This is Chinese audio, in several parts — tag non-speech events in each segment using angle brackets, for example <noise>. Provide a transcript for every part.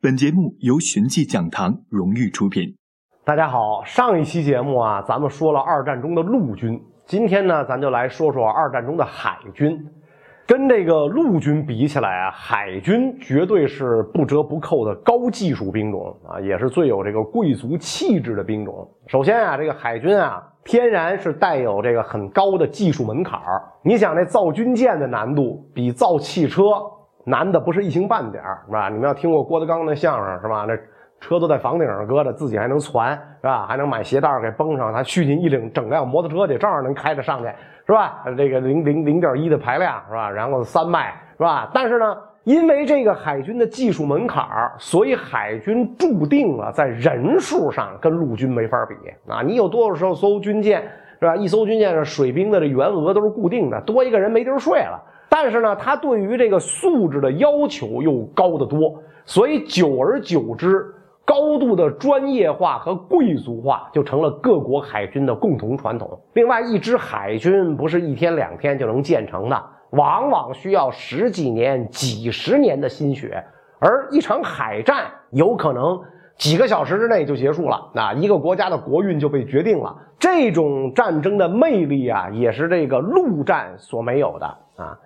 本节目由寻迹讲堂荣誉出品。大家好，上一期节目啊，咱们说了二战中的陆军，今天呢，咱就来说说二战中的海军。跟这个陆军比起来啊，海军绝对是不折不扣的高技术兵种啊，也是最有这个贵族气质的兵种。首先啊，这个海军啊，天然是带有这个很高的技术门槛儿你想，那造军舰的难度比造汽车难的不是一星半点是吧？你们要听过郭德纲的相声是吧？那车都在房顶上搁着，自己还能攒是吧？还能买鞋带给绷上，他续进一领整辆摩托车去，照样能开着上去。是吧？这个零零零点一的排量是吧？然后三迈是吧？但是呢，因为这个海军的技术门槛所以海军注定了在人数上跟陆军没法比啊！你有多少艘军舰是吧？一艘军舰上水兵的这员额都是固定的，多一个人没地儿睡了。但是呢，他对于这个素质的要求又高得多，所以久而久之。高度的专业化和贵族化就成了各国海军的共同传统。另外，一支海军不是一天两天就能建成的，往往需要十几年、几十年的心血。而一场海战有可能几个小时之内就结束了，那一个国家的国运就被决定了。这种战争的魅力啊，也是这个陆战所没有的啊。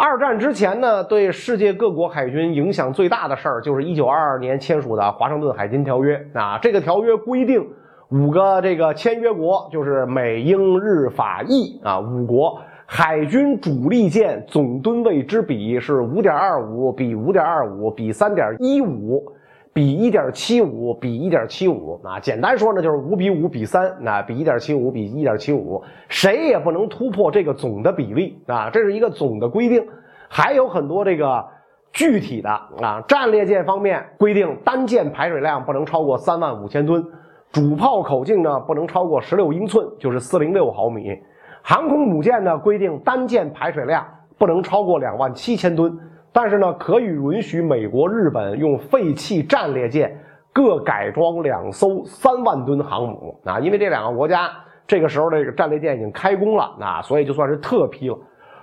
二战之前呢，对世界各国海军影响最大的事儿，就是一九二二年签署的《华盛顿海军条约》啊。这个条约规定，五个这个签约国就是美、英、日、法、意啊五国海军主力舰总吨位之比是五点二五比五点二五比三点一五。比一点七五比一点七五啊，简单说呢就是五比五比三，那比一点七五比一点七五，谁也不能突破这个总的比例啊，这是一个总的规定。还有很多这个具体的啊，战列舰方面规定单舰排水量不能超过三万五千吨，主炮口径呢不能超过十六英寸，就是四零六毫米。航空母舰呢规定单舰排水量不能超过两万七千吨。但是呢，可以允许美国、日本用废弃战列舰各改装两艘三万吨航母啊，因为这两个国家这个时候这个战列舰已经开工了啊，所以就算是特批了。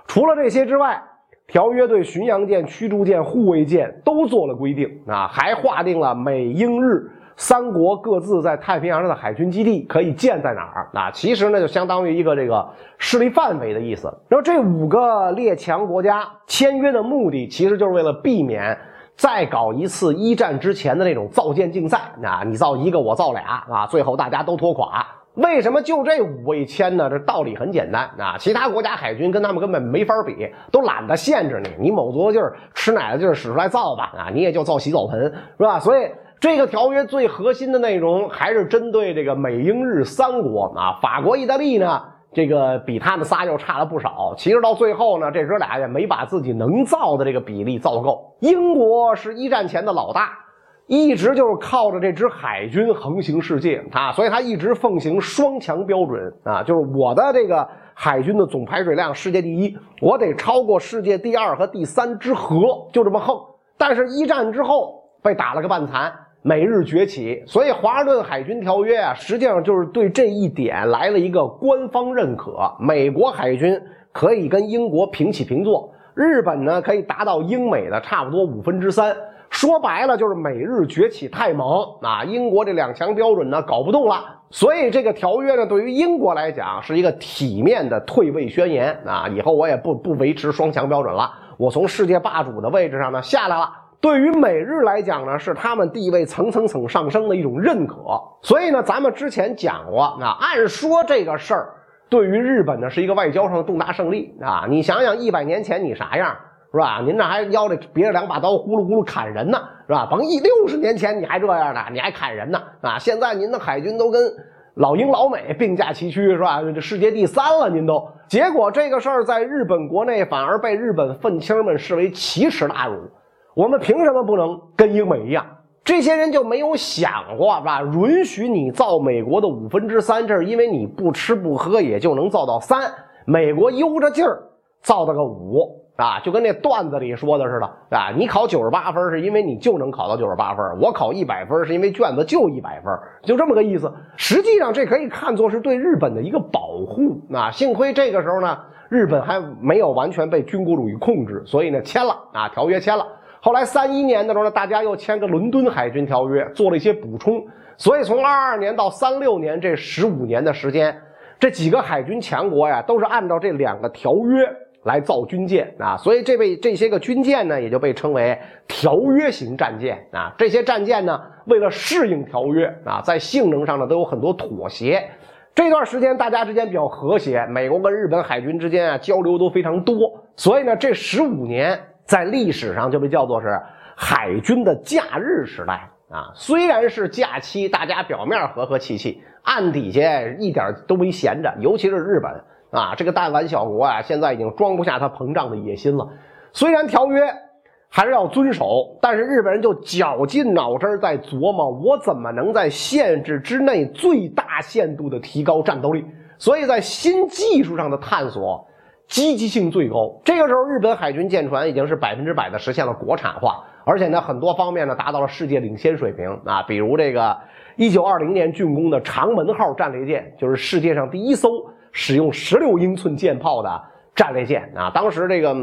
除了这些之外，条约对巡洋舰、驱逐舰、护卫舰都做了规定啊，还划定了美、英、日。三国各自在太平洋上的海军基地可以建在哪儿？啊，其实呢就相当于一个这个势力范围的意思。然后这五个列强国家签约的目的，其实就是为了避免再搞一次一战之前的那种造舰竞赛啊，你造一个我造俩啊，最后大家都拖垮。为什么就这五位签呢？这道理很简单啊，其他国家海军跟他们根本没法比，都懒得限制你，你卯足了劲儿吃奶的劲儿使出来造吧啊，你也就造洗澡盆是吧？所以。这个条约最核心的内容还是针对这个美英日三国啊，法国、意大利呢，这个比他们仨又差了不少。其实到最后呢，这哥俩也没把自己能造的这个比例造够。英国是一战前的老大，一直就是靠着这支海军横行世界啊，所以他一直奉行双强标准啊，就是我的这个海军的总排水量世界第一，我得超过世界第二和第三之和，就这么横。但是，一战之后被打了个半残。美日崛起，所以华盛顿海军条约啊，实际上就是对这一点来了一个官方认可。美国海军可以跟英国平起平坐，日本呢可以达到英美的差不多五分之三。说白了就是美日崛起太猛啊，英国这两强标准呢搞不动了。所以这个条约呢，对于英国来讲是一个体面的退位宣言啊，以后我也不不维持双强标准了，我从世界霸主的位置上呢下来了。对于美日来讲呢，是他们地位层层层上升的一种认可。所以呢，咱们之前讲过，那按说这个事儿对于日本呢是一个外交上的重大胜利啊！你想想，一百年前你啥样是吧？您这还腰里别着两把刀，呼噜呼噜砍人呢是吧？甭一六十年前你还这样呢，你还砍人呢啊！现在您的海军都跟老英老美并驾齐驱是吧？这世界第三了，您都。结果这个事儿在日本国内反而被日本愤青们视为奇耻大辱。我们凭什么不能跟英美一样？这些人就没有想过，吧？允许你造美国的五分之三，这是因为你不吃不喝也就能造到三。美国悠着劲儿造到个五啊，就跟那段子里说的似的啊。你考九十八分是因为你就能考到九十八分，我考一百分是因为卷子就一百分，就这么个意思。实际上这可以看作是对日本的一个保护啊。幸亏这个时候呢，日本还没有完全被军国主义控制，所以呢签了啊，条约签了。后来三一年的时候呢，大家又签个伦敦海军条约，做了一些补充。所以从二二年到三六年这十五年的时间，这几个海军强国呀，都是按照这两个条约来造军舰啊。所以这被这些个军舰呢，也就被称为条约型战舰啊。这些战舰呢，为了适应条约啊，在性能上呢都有很多妥协。这段时间大家之间比较和谐，美国跟日本海军之间啊交流都非常多。所以呢，这十五年在历史上就被叫做是海军的假日时代。啊，虽然是假期，大家表面和和气气，暗底下一点都没闲着。尤其是日本啊，这个弹丸小国啊，现在已经装不下它膨胀的野心了。虽然条约还是要遵守，但是日本人就绞尽脑汁在琢磨，我怎么能在限制之内最大限度的提高战斗力。所以在新技术上的探索积极性最高。这个时候，日本海军舰船已经是百分之百的实现了国产化。而且呢，很多方面呢达到了世界领先水平啊，比如这个一九二零年竣工的长门号战列舰，就是世界上第一艘使用十六英寸舰炮的战列舰啊。当时这个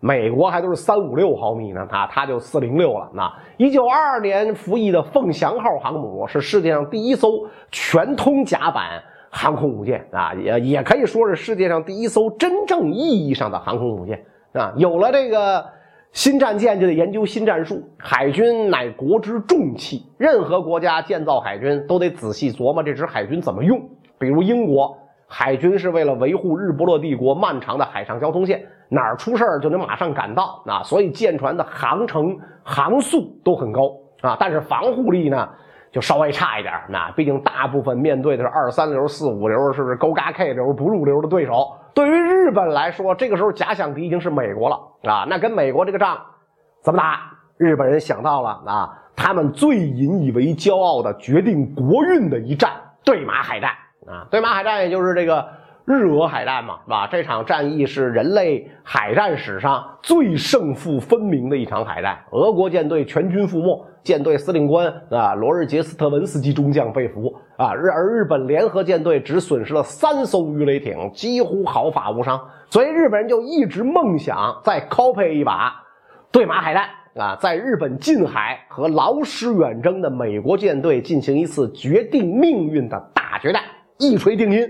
美国还都是三五六毫米呢，啊，它就四零六了。那一九二二年服役的凤翔号航母是世界上第一艘全通甲板航空母舰啊，也也可以说是世界上第一艘真正意义上的航空母舰啊。有了这个。新战舰就得研究新战术，海军乃国之重器，任何国家建造海军都得仔细琢磨这支海军怎么用。比如英国海军是为了维护日不落帝国漫长的海上交通线，哪儿出事儿就得马上赶到啊，所以舰船的航程航速都很高啊，但是防护力呢就稍微差一点。那毕竟大部分面对的是二三流、四五流，是不是勾嘎 K 流不入流的对手？对于日本来说，这个时候假想敌已经是美国了啊！那跟美国这个仗怎么打？日本人想到了啊，他们最引以为骄傲的、决定国运的一战——对马海战啊！对马海战也就是这个日俄海战嘛，是吧？这场战役是人类海战史上最胜负分明的一场海战，俄国舰队全军覆没。舰队司令官啊，罗日杰斯特文斯基中将被俘啊，日而日本联合舰队只损失了三艘鱼雷艇，几乎毫发无伤。所以日本人就一直梦想再 copy 一把对马海战啊，在日本近海和劳师远征的美国舰队进行一次决定命运的大决战，一锤定音。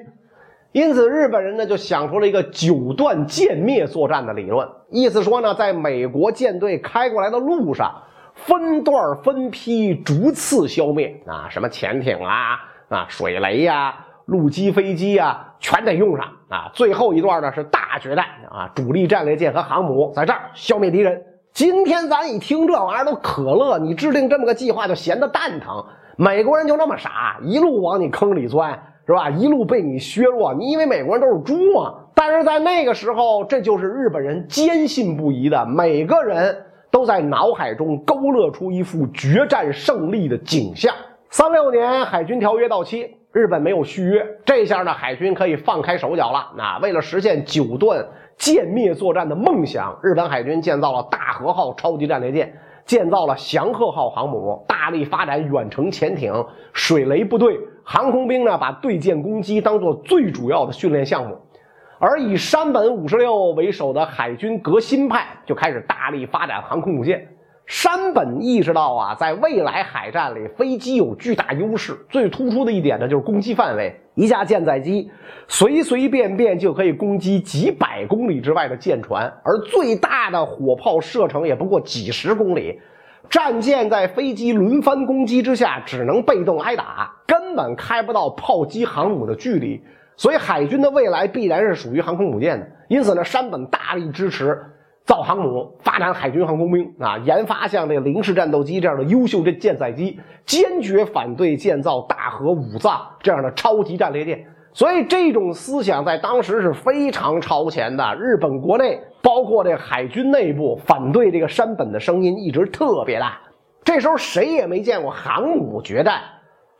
因此，日本人呢就想出了一个九段歼灭作战的理论，意思说呢，在美国舰队开过来的路上。分段分批逐次消灭啊！什么潜艇啊啊，水雷呀，陆基飞机呀，全得用上啊！最后一段呢是大决战啊，主力战列舰和航母在这儿消灭敌人。今天咱一听这玩意儿都可乐，你制定这么个计划就闲得蛋疼。美国人就那么傻，一路往你坑里钻，是吧？一路被你削弱。你以为美国人都是猪吗？但是在那个时候，这就是日本人坚信不疑的每个人。都在脑海中勾勒出一幅决战胜利的景象。三六年海军条约到期，日本没有续约，这下呢，海军可以放开手脚了。那为了实现九段歼灭作战的梦想，日本海军建造了大和号超级战列舰，建造了翔鹤号航母，大力发展远程潜艇、水雷部队、航空兵呢，把对舰攻击当做最主要的训练项目。而以山本五十六为首的海军革新派就开始大力发展航空母舰。山本意识到啊，在未来海战里，飞机有巨大优势。最突出的一点呢，就是攻击范围。一架舰载机随随便便就可以攻击几百公里之外的舰船，而最大的火炮射程也不过几十公里。战舰在飞机轮番攻击之下，只能被动挨打，根本开不到炮击航母的距离。所以海军的未来必然是属于航空母舰的，因此呢，山本大力支持造航母、发展海军航空兵啊，<laughs> 研发像这个零式战斗机这样的优秀的舰载机，坚决反对建造大和武藏这样的超级战列舰。所以这种思想在当时是非常超前的。日本国内包括这海军内部反对这个山本的声音一直特别大。这时候谁也没见过航母决战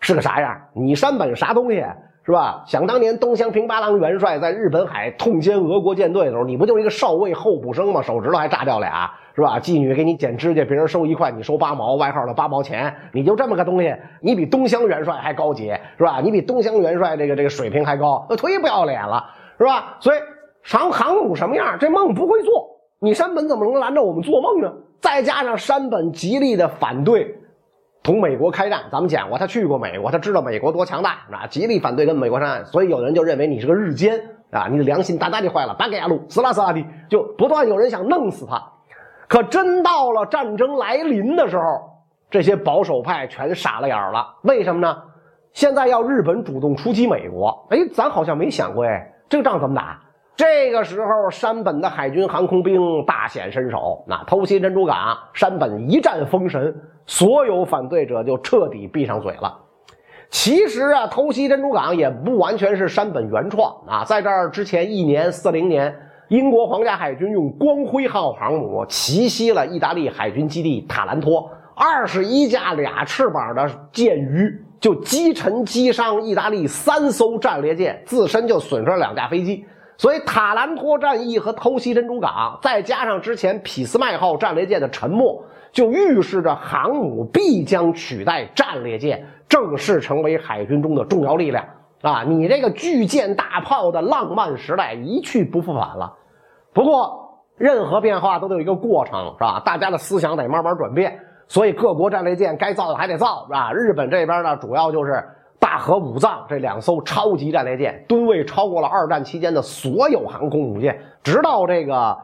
是个啥样，你山本啥东西？是吧？想当年东乡平八郎元帅在日本海痛歼俄国舰队的时候，你不就是一个少尉候补生吗？手指头还炸掉俩，是吧？妓女给你剪指甲，别人收一块，你收八毛，外号的八毛钱，你就这么个东西，你比东乡元帅还高级，是吧？你比东乡元帅这个这个水平还高，那忒不要脸了，是吧？所以航航母什么样，这梦不会做，你山本怎么能拦着我们做梦呢？再加上山本极力的反对同美国开战，咱们讲过，他去过美国，他知道美国多强大啊，极力反对跟美国开战，所以有人就认为你是个日奸啊，你的良心大大的坏了，巴给亚路死啦死啦的，就不断有人想弄死他。可真到了战争来临的时候，这些保守派全傻了眼了。为什么呢？现在要日本主动出击美国，哎，咱好像没想过，哎，这个仗怎么打？这个时候，山本的海军航空兵大显身手，那偷袭珍珠港，山本一战封神，所有反对者就彻底闭上嘴了。其实啊，偷袭珍珠港也不完全是山本原创啊，在这儿之前一年，四零年，英国皇家海军用光辉号航母奇袭了意大利海军基地塔兰托，二十一架俩翅膀的舰鱼就击沉击伤意大利三艘战列舰，自身就损失了两架飞机。所以塔兰托战役和偷袭珍珠港，再加上之前俾斯麦号战列舰的沉没，就预示着航母必将取代战列舰，正式成为海军中的重要力量啊！你这个巨舰大炮的浪漫时代一去不复返了。不过，任何变化都得有一个过程，是吧？大家的思想得慢慢转变，所以各国战列舰该造的还得造，是吧？日本这边呢，主要就是。大和武藏这两艘超级战列舰，吨位超过了二战期间的所有航空母舰。直到这个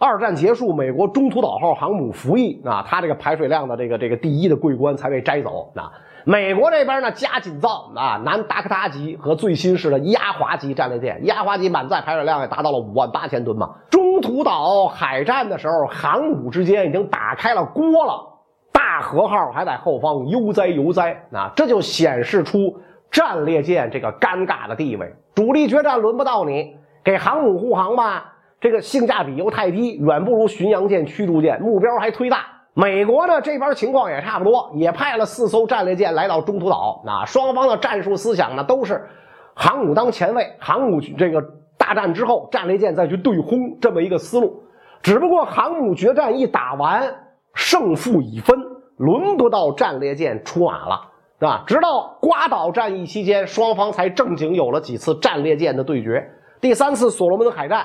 二战结束，美国中途岛号航母服役啊，它这个排水量的这个这个第一的桂冠才被摘走啊。美国这边呢，加紧造啊，南达科他级和最新式的压华级战列舰，压华级满载排水量也达到了五万八千吨嘛。中途岛海战的时候，航母之间已经打开了锅了。大和号还在后方悠哉悠哉，啊，这就显示出战列舰这个尴尬的地位。主力决战轮不到你，给航母护航吧，这个性价比又太低，远不如巡洋舰、驱逐舰，目标还忒大。美国呢这边情况也差不多，也派了四艘战列舰来到中途岛，啊，双方的战术思想呢都是航母当前卫，航母这个大战之后，战列舰再去对轰这么一个思路。只不过航母决战一打完。胜负已分，轮不到战列舰出马了，是吧？直到瓜岛战役期间，双方才正经有了几次战列舰的对决。第三次所罗门海战，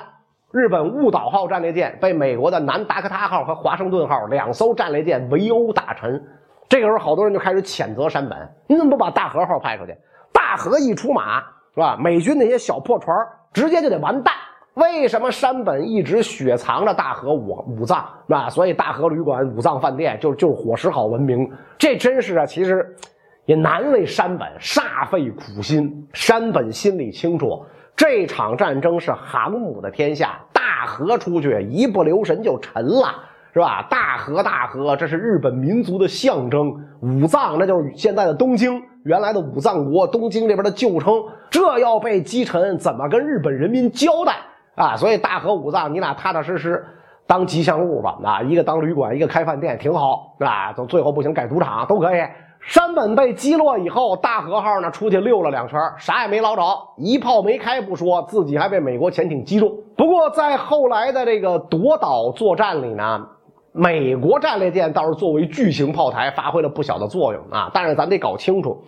日本雾岛号战列舰被美国的南达科他号和华盛顿号两艘战列舰围殴打沉。这个时候，好多人就开始谴责山本：“你怎么不把大和号派出去？大和一出马，是吧？美军那些小破船直接就得完蛋。”为什么山本一直雪藏着大和五五藏是吧？所以大和旅馆、五藏饭店就就伙食好闻名。这真是啊，其实 <tsk> 也难为山本，煞费苦心。山本心里清楚，这场战争是航母的天下，大和出去一不留神就沉了，是吧？大和大和，这是日本民族的象征。武藏那就是现在的东京，原来的武藏国，东京这边的旧称。这要被击沉，怎么跟日本人民交代？啊，所以大和武藏，你俩踏踏实实当吉祥物吧。啊，一个当旅馆，一个开饭店，挺好，是吧？等最后不行改赌场都可以。山本被击落以后，大和号呢出去溜了两圈，啥也没捞着，一炮没开不说，自己还被美国潜艇击中。不过在后来的这个夺岛作战里呢，美国战列舰倒是作为巨型炮台发挥了不小的作用啊。但是咱得搞清楚，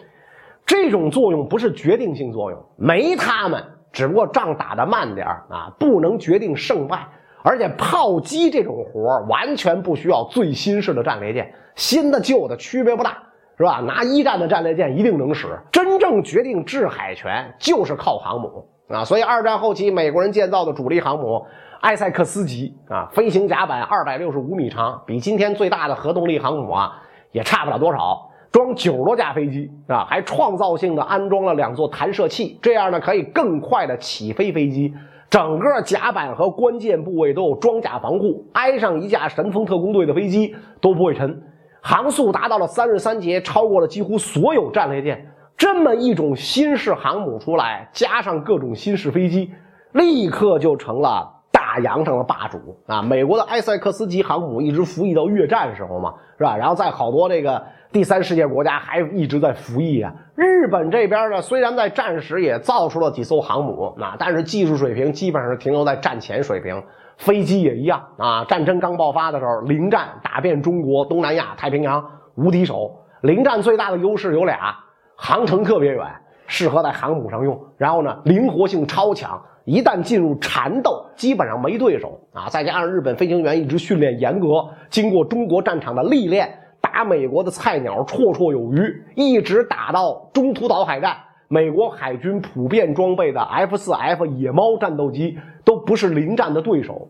这种作用不是决定性作用，没他们。只不过仗打得慢点啊，不能决定胜败。而且炮击这种活完全不需要最新式的战列舰，新的旧的区别不大，是吧？拿一战的战列舰一定能使。真正决定制海权就是靠航母啊！所以二战后期，美国人建造的主力航母埃塞克斯级啊，飞行甲板二百六十五米长，比今天最大的核动力航母啊也差不了多少。装九十多架飞机啊，还创造性的安装了两座弹射器，这样呢可以更快的起飞飞机。整个甲板和关键部位都有装甲防护，挨上一架神风特工队的飞机都不会沉。航速达到了三十三节，超过了几乎所有战列舰。这么一种新式航母出来，加上各种新式飞机，立刻就成了大洋上的霸主啊！美国的埃塞克斯级航母一直服役到越战时候嘛，是吧？然后在好多这个。第三世界国家还一直在服役啊！日本这边呢，虽然在战时也造出了几艘航母，那但是技术水平基本上停留在战前水平。飞机也一样啊！战争刚爆发的时候，零战打遍中国、东南亚、太平洋，无敌手。零战最大的优势有俩：航程特别远，适合在航母上用；然后呢，灵活性超强，一旦进入缠斗，基本上没对手啊！再加上日本飞行员一直训练严格，经过中国战场的历练，打美国的菜鸟绰绰有余，一直打到中途岛海战，美国海军普遍装备的 F 四 F 野猫战斗机都不是零战的对手。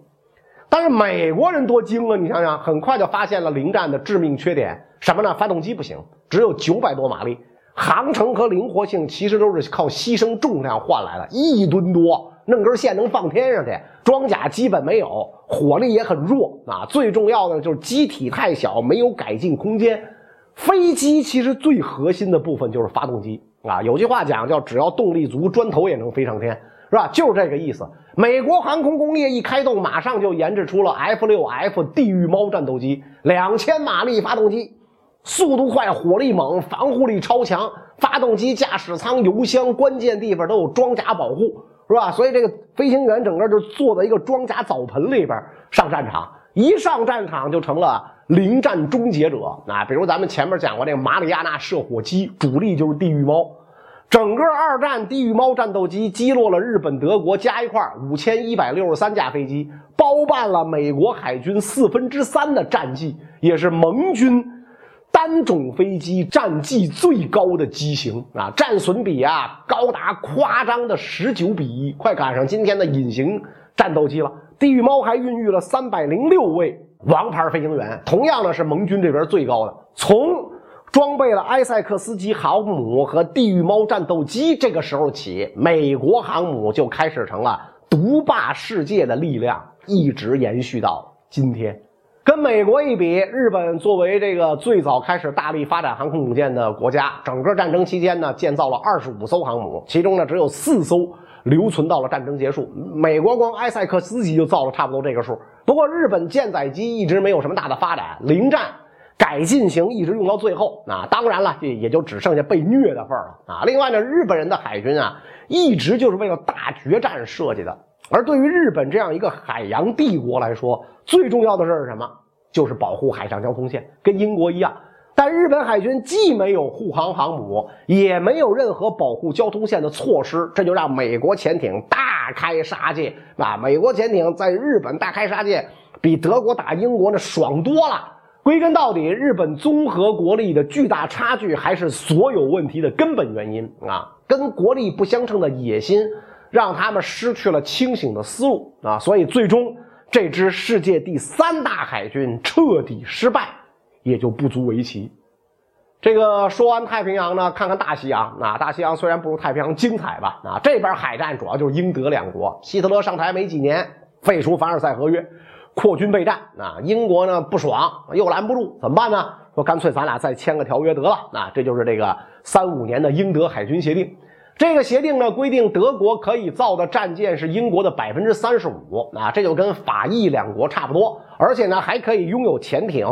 但是美国人多精啊！你想想，很快就发现了零战的致命缺点，什么呢？发动机不行，只有九百多马力，航程和灵活性其实都是靠牺牲重量换来的，一吨多。弄根线能放天上去，装甲基本没有，火力也很弱啊。最重要的就是机体太小，没有改进空间。飞机其实最核心的部分就是发动机啊。有句话讲叫“只要动力足，砖头也能飞上天”，是吧？就是这个意思。美国航空工业一开动，马上就研制出了 F 六 F 地狱猫战斗机，两千马力发动机，速度快，火力猛，防护力超强。发动机、驾驶舱、油箱，关键地方都有装甲保护。是吧？所以这个飞行员整个就坐在一个装甲澡盆里边上战场，一上战场就成了临战终结者啊！比如咱们前面讲过那个马里亚纳射火机，主力就是地狱猫。整个二战地狱猫战斗机击落了日本、德国加一块五千一百六十三架飞机，包办了美国海军四分之三的战绩，也是盟军。单种飞机战绩最高的机型啊，战损比啊高达夸张的十九比一，快赶上今天的隐形战斗机了。地狱猫还孕育了三百零六位王牌飞行员，同样呢是盟军这边最高的。从装备了埃塞克斯级航母和地狱猫战斗机这个时候起，美国航母就开始成了独霸世界的力量，一直延续到今天。跟美国一比，日本作为这个最早开始大力发展航空母舰的国家，整个战争期间呢，建造了二十五艘航母，其中呢只有四艘留存到了战争结束。美国光埃塞克斯级就造了差不多这个数。不过日本舰载机一直没有什么大的发展，零战改进型一直用到最后。啊，当然了，也也就只剩下被虐的份儿了啊。另外呢，日本人的海军啊，一直就是为了大决战设计的。而对于日本这样一个海洋帝国来说，最重要的事是什么？就是保护海上交通线，跟英国一样。但日本海军既没有护航航母，也没有任何保护交通线的措施，这就让美国潜艇大开杀戒啊！美国潜艇在日本大开杀戒，比德国打英国那爽多了。归根到底，日本综合国力的巨大差距还是所有问题的根本原因啊！跟国力不相称的野心，让他们失去了清醒的思路啊！所以最终。这支世界第三大海军彻底失败，也就不足为奇。这个说完太平洋呢，看看大西洋。那，大西洋虽然不如太平洋精彩吧，啊，这边海战主要就是英德两国。希特勒上台没几年，废除凡尔赛合约，扩军备战。啊，英国呢不爽，又拦不住，怎么办呢？说干脆咱俩再签个条约得了。啊，这就是这个三五年的英德海军协定。这个协定呢规定，德国可以造的战舰是英国的百分之三十五，啊，这就跟法意两国差不多，而且呢还可以拥有潜艇，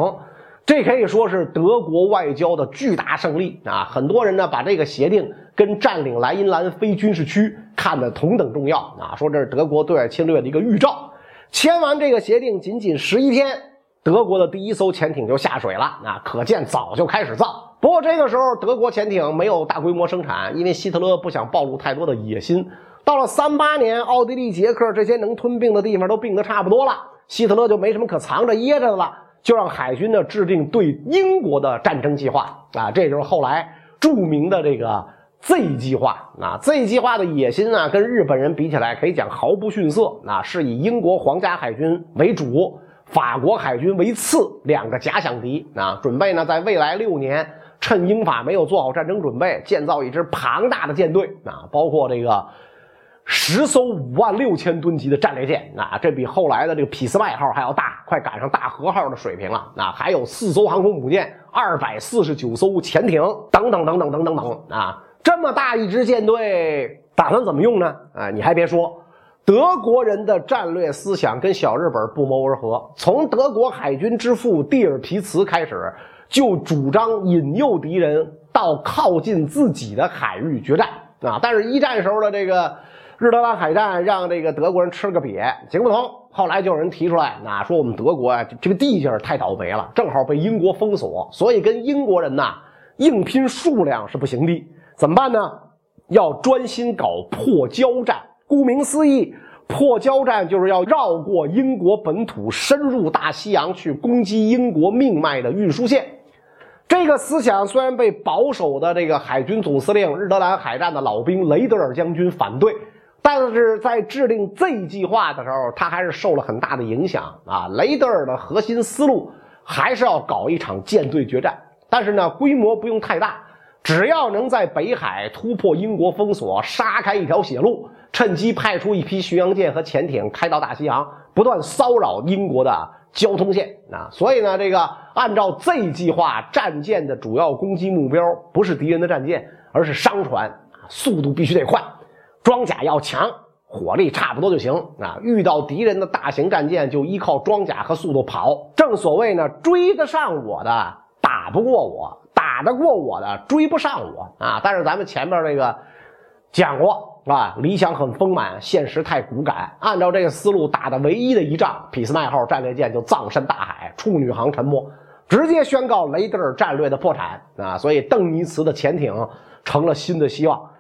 这可以说是德国外交的巨大胜利啊！很多人呢把这个协定跟占领莱茵兰非军事区看得同等重要啊，说这是德国对外侵略的一个预兆。签完这个协定，仅仅十一天。德国的第一艘潜艇就下水了，啊，可见早就开始造。不过这个时候，德国潜艇没有大规模生产，因为希特勒不想暴露太多的野心。到了三八年，奥地利、捷克这些能吞并的地方都并得差不多了，希特勒就没什么可藏着掖着的了，就让海军呢制定对英国的战争计划啊，这就是后来著名的这个 Z 计划啊。Z 计划的野心啊，跟日本人比起来可以讲毫不逊色啊，是以英国皇家海军为主。法国海军为次，两个假想敌啊，准备呢，在未来六年，趁英法没有做好战争准备，建造一支庞大的舰队啊，包括这个十艘五万六千吨级的战列舰啊，这比后来的这个匹斯麦号还要大，快赶上大和号的水平了啊，还有四艘航空母舰，二百四十九艘潜艇，等等等等等等等啊，这么大一支舰队，打算怎么用呢？啊，你还别说。德国人的战略思想跟小日本不谋而合。从德国海军之父蒂尔皮茨开始，就主张引诱敌人到靠近自己的海域决战啊。但是，一战时候的这个日德兰海战让这个德国人吃了个瘪，行不通。后来就有人提出来，那说我们德国啊，这个地界太倒霉了，正好被英国封锁，所以跟英国人呐硬拼数量是不行的。怎么办呢？要专心搞破交战。顾名思义，破交战就是要绕过英国本土，深入大西洋去攻击英国命脉的运输线。这个思想虽然被保守的这个海军总司令日德兰海战的老兵雷德尔将军反对，但是在制定 Z 计划的时候，他还是受了很大的影响啊。雷德尔的核心思路还是要搞一场舰队决战，但是呢，规模不用太大，只要能在北海突破英国封锁，杀开一条血路，趁机派出一批巡洋舰和潜艇开到大西洋，不断骚扰英国的。交通线啊，所以呢，这个按照 Z 计划，战舰的主要攻击目标不是敌人的战舰，而是商船，速度必须得快，装甲要强，火力差不多就行啊。遇到敌人的大型战舰，就依靠装甲和速度跑。正所谓呢，追得上我的打不过我，打得过我的追不上我啊。但是咱们前面这个讲过。啊，理想很丰满，现实太骨感。按照这个思路打的唯一的一仗，俾斯麦号战列舰就葬身大海，处女航沉没，直接宣告雷德尔战略的破产啊！所以邓尼茨的潜艇成了新的希望。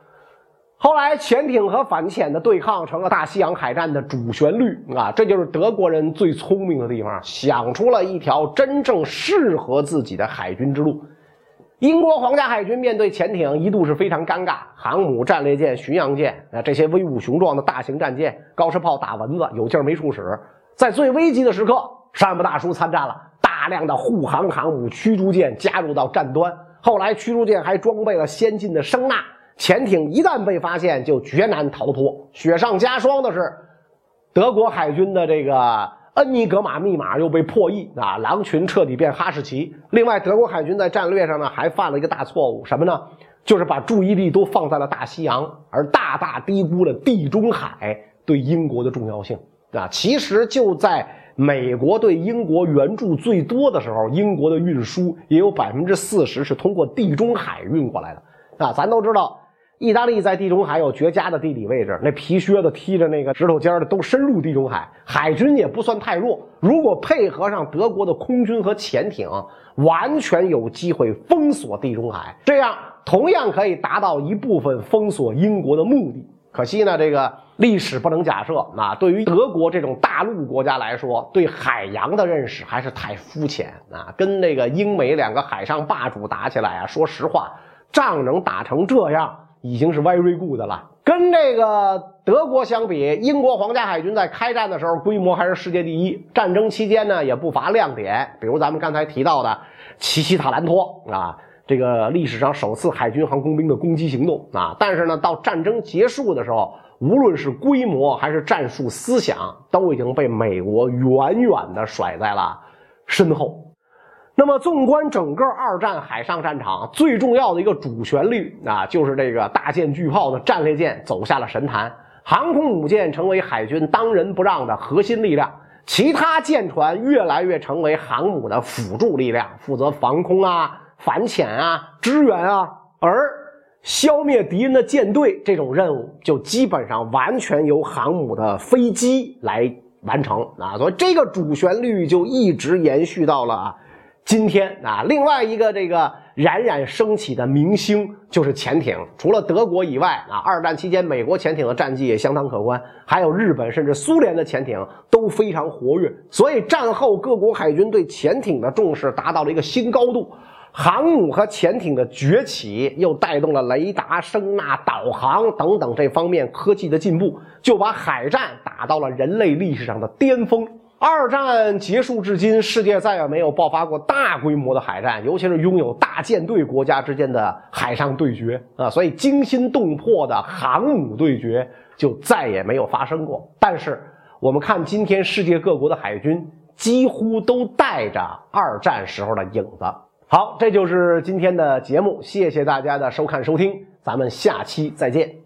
后来，潜艇和反潜的对抗成了大西洋海战的主旋律啊！这就是德国人最聪明的地方，想出了一条真正适合自己的海军之路。英国皇家海军面对潜艇一度是非常尴尬，航母、战列舰、巡洋舰啊，这些威武雄壮的大型战舰，高射炮打蚊子，有劲儿没处使。在最危急的时刻，山姆大叔参战了，大量的护航航母、驱逐舰加入到战端。后来驱逐舰还装备了先进的声呐，潜艇一旦被发现就绝难逃脱。雪上加霜的是，德国海军的这个。恩尼格玛密码又被破译啊！狼群彻底变哈士奇。另外，德国海军在战略上呢还犯了一个大错误，什么呢？就是把注意力都放在了大西洋，而大大低估了地中海对英国的重要性啊！其实就在美国对英国援助最多的时候，英国的运输也有百分之四十是通过地中海运过来的啊！咱都知道。意大利在地中海有绝佳的地理位置，那皮靴子踢着那个石头尖的都深入地中海，海军也不算太弱。如果配合上德国的空军和潜艇，完全有机会封锁地中海，这样同样可以达到一部分封锁英国的目的。可惜呢，这个历史不能假设啊。对于德国这种大陆国家来说，对海洋的认识还是太肤浅啊。跟那个英美两个海上霸主打起来啊，说实话，仗能打成这样。已经是 very good 了。跟这个德国相比，英国皇家海军在开战的时候规模还是世界第一。战争期间呢，也不乏亮点，比如咱们刚才提到的奇袭塔兰托啊，这个历史上首次海军航空兵的攻击行动啊。但是呢，到战争结束的时候，无论是规模还是战术思想，都已经被美国远远的甩在了身后。那么，纵观整个二战海上战场，最重要的一个主旋律啊，就是这个大舰巨炮的战列舰走下了神坛，航空母舰成为海军当仁不让的核心力量，其他舰船越来越成为航母的辅助力量，负责防空啊、反潜啊、支援啊，而消灭敌人的舰队这种任务，就基本上完全由航母的飞机来完成啊，所以这个主旋律就一直延续到了。今天啊，另外一个这个冉冉升起的明星就是潜艇。除了德国以外啊，二战期间美国潜艇的战绩也相当可观，还有日本甚至苏联的潜艇都非常活跃。所以战后各国海军对潜艇的重视达到了一个新高度。航母和潜艇的崛起又带动了雷达、声呐、导航等等这方面科技的进步，就把海战打到了人类历史上的巅峰。二战结束至今，世界再也没有爆发过大规模的海战，尤其是拥有大舰队国家之间的海上对决啊，所以惊心动魄的航母对决就再也没有发生过。但是，我们看今天世界各国的海军几乎都带着二战时候的影子。好，这就是今天的节目，谢谢大家的收看收听，咱们下期再见。